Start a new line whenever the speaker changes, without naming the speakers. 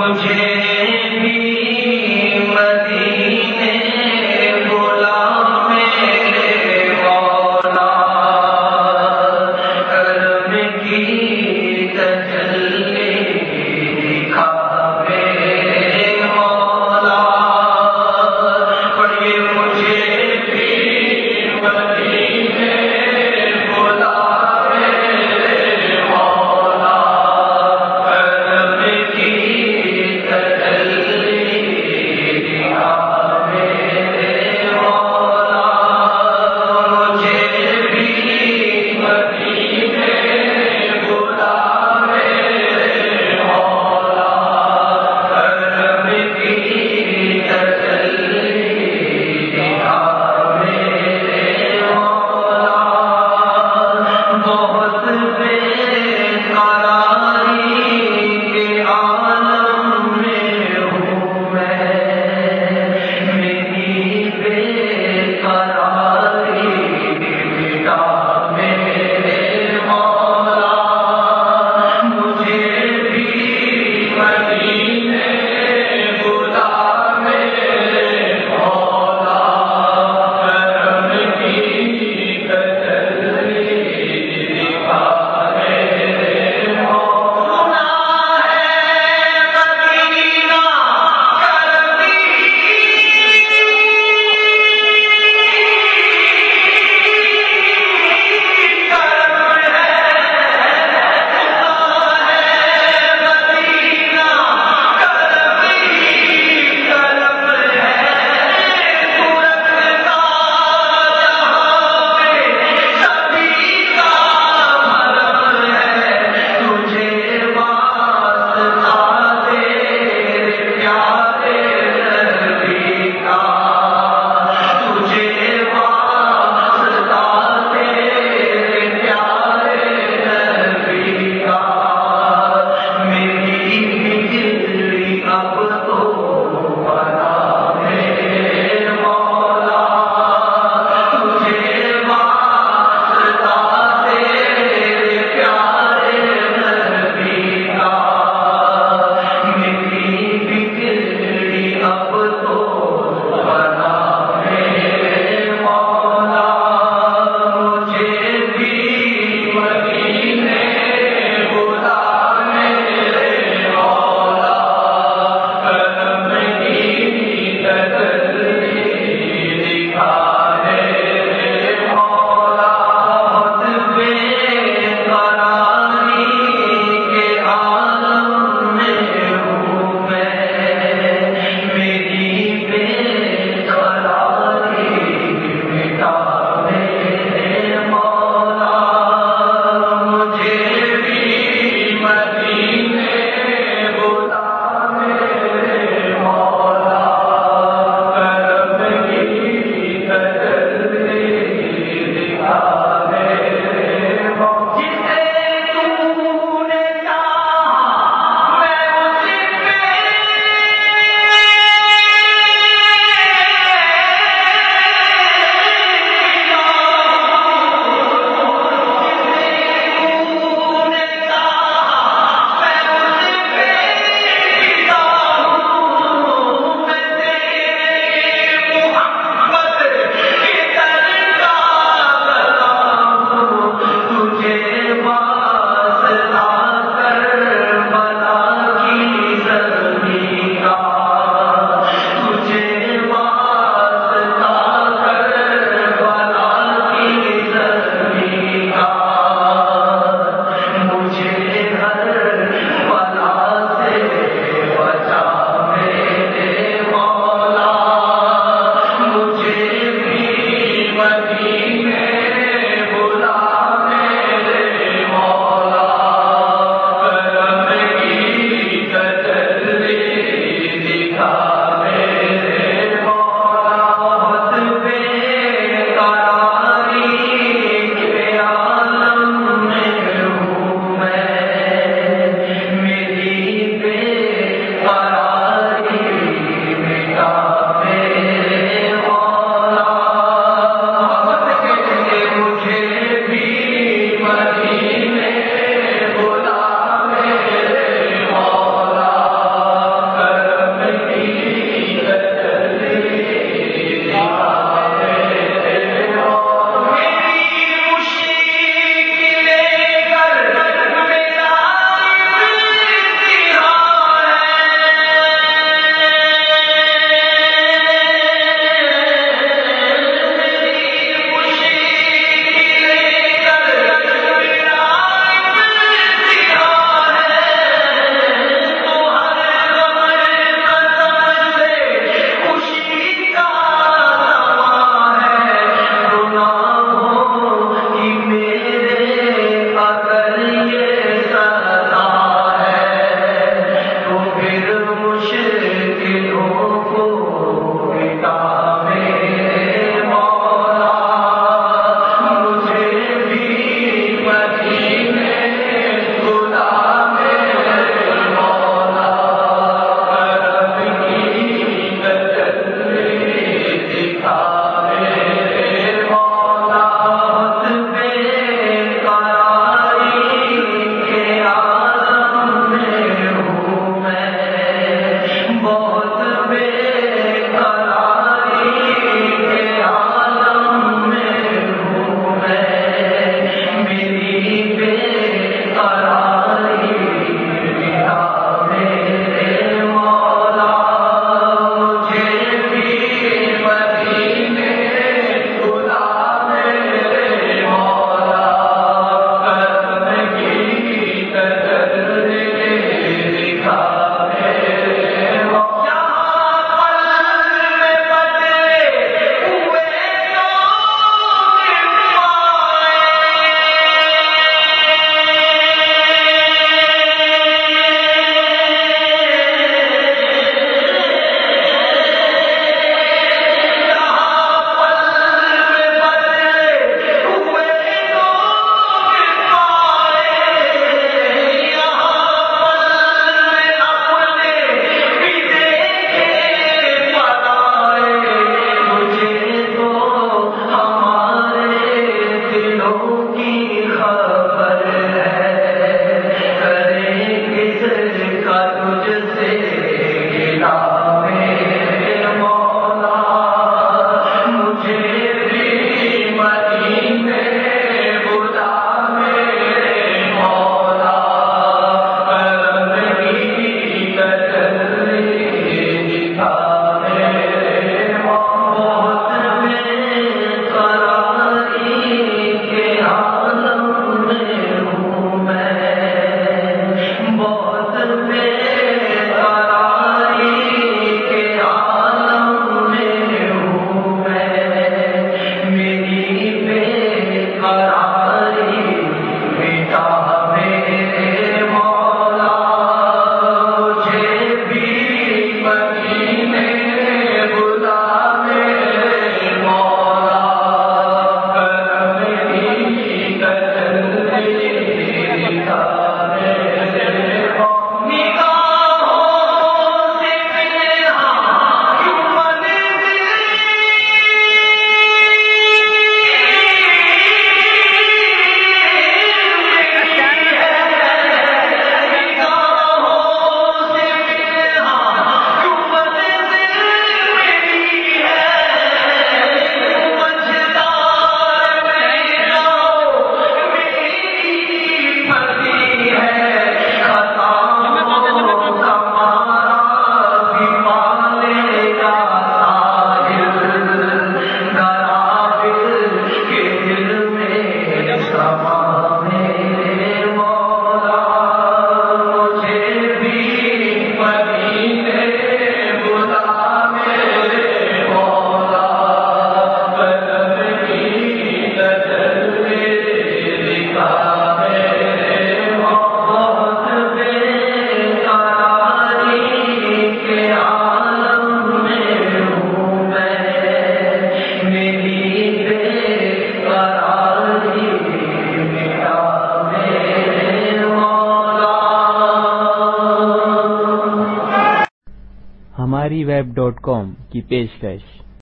کی
عبادت dot com کی پیشکش۔